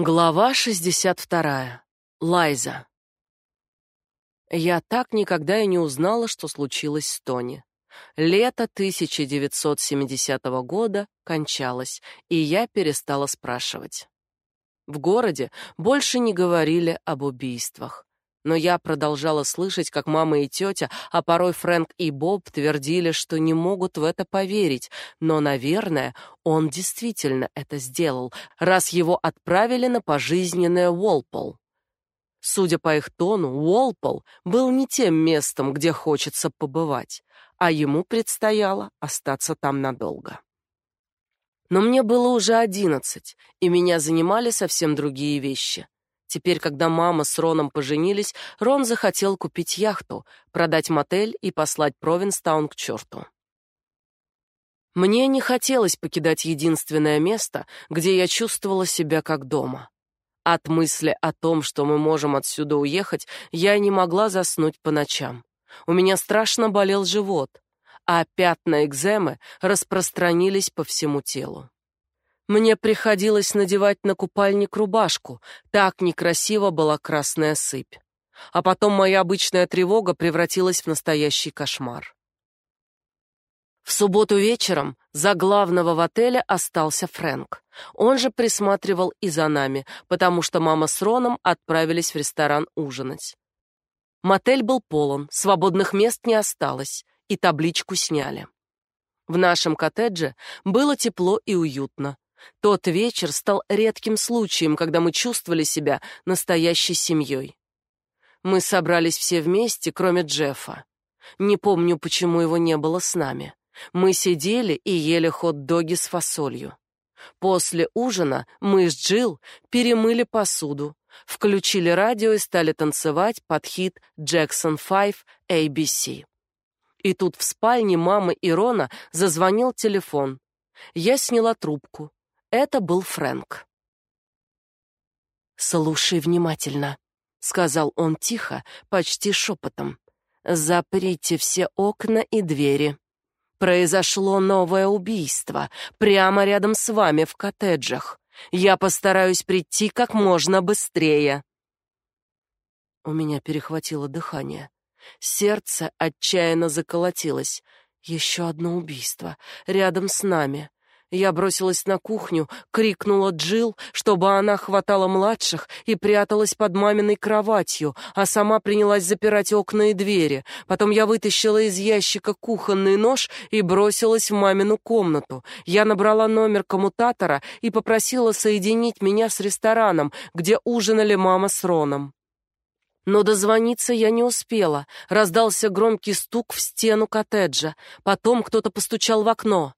Глава 62. Лайза. Я так никогда и не узнала, что случилось с Тони. Лето 1970 года кончалось, и я перестала спрашивать. В городе больше не говорили об убийствах. Но я продолжала слышать, как мама и тетя, а порой Фрэнк и Боб твердили, что не могут в это поверить, но, наверное, он действительно это сделал, раз его отправили на пожизненное Уолпол. Судя по их тону, Уолпол был не тем местом, где хочется побывать, а ему предстояло остаться там надолго. Но мне было уже одиннадцать, и меня занимали совсем другие вещи. Теперь, когда мама с Роном поженились, Рон захотел купить яхту, продать мотель и послать Провинстаун к черту. Мне не хотелось покидать единственное место, где я чувствовала себя как дома. От мысли о том, что мы можем отсюда уехать, я не могла заснуть по ночам. У меня страшно болел живот, а пятна экземы распространились по всему телу. Мне приходилось надевать на купальник рубашку, так некрасиво была красная сыпь. А потом моя обычная тревога превратилась в настоящий кошмар. В субботу вечером за главного в отеле остался Фрэнк. Он же присматривал и за нами, потому что мама с Роном отправились в ресторан ужинать. Мотель был полон, свободных мест не осталось, и табличку сняли. В нашем коттедже было тепло и уютно. Тот вечер стал редким случаем, когда мы чувствовали себя настоящей семьей. Мы собрались все вместе, кроме Джеффа. Не помню, почему его не было с нами. Мы сидели и ели хот-доги с фасолью. После ужина мы с Джилл перемыли посуду, включили радио и стали танцевать под хит Jackson 5 ABC. И тут в спальне мамы и Рона зазвонил телефон. Я сняла трубку. Это был Фрэнк. «Слушай внимательно», — сказал он тихо, почти шепотом. «Заприте все окна и двери. Произошло новое убийство прямо рядом с вами в коттеджах. Я постараюсь прийти как можно быстрее». У меня перехватило дыхание. Сердце отчаянно заколотилось. Еще одно убийство рядом с нами. Я бросилась на кухню, крикнула Джил, чтобы она хватала младших и пряталась под маминой кроватью, а сама принялась запирать окна и двери. Потом я вытащила из ящика кухонный нож и бросилась в мамину комнату. Я набрала номер коммутатора и попросила соединить меня с рестораном, где ужинали мама с Роном. Но дозвониться я не успела. Раздался громкий стук в стену коттеджа. Потом кто-то постучал в окно.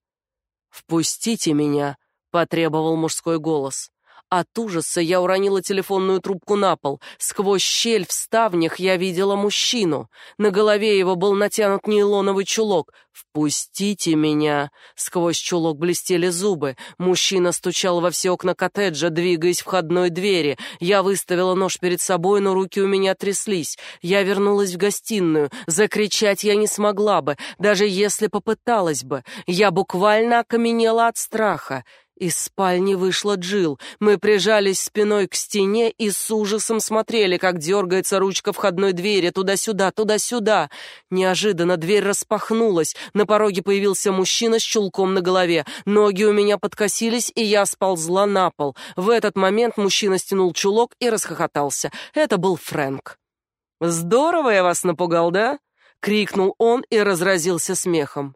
«Впустите меня», — потребовал мужской голос. От ужаса я уронила телефонную трубку на пол. Сквозь щель в ставнях я видела мужчину. На голове его был натянут нейлоновый чулок. «Впустите меня!» Сквозь чулок блестели зубы. Мужчина стучал во все окна коттеджа, двигаясь входной двери. Я выставила нож перед собой, но руки у меня тряслись. Я вернулась в гостиную. Закричать я не смогла бы, даже если попыталась бы. Я буквально окаменела от страха. Из спальни вышла Джил. Мы прижались спиной к стене и с ужасом смотрели, как дергается ручка входной двери туда-сюда, туда-сюда. Неожиданно дверь распахнулась. На пороге появился мужчина с чулком на голове. Ноги у меня подкосились, и я сползла на пол. В этот момент мужчина стянул чулок и расхохотался. Это был Фрэнк. «Здорово я вас напугал, да?» — крикнул он и разразился смехом.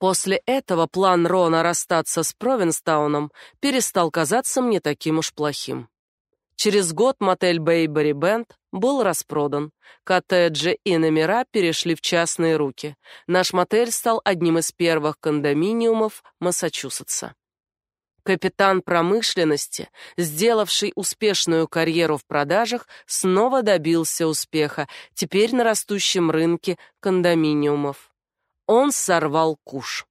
После этого план Рона расстаться с Провинстауном перестал казаться мне таким уж плохим. Через год мотель Бейбери Бенд был распродан. Коттеджи и номера перешли в частные руки. Наш мотель стал одним из первых кондоминиумов Массачусетса. Капитан промышленности, сделавший успешную карьеру в продажах, снова добился успеха, теперь на растущем рынке кондоминиумов он сорвал куш.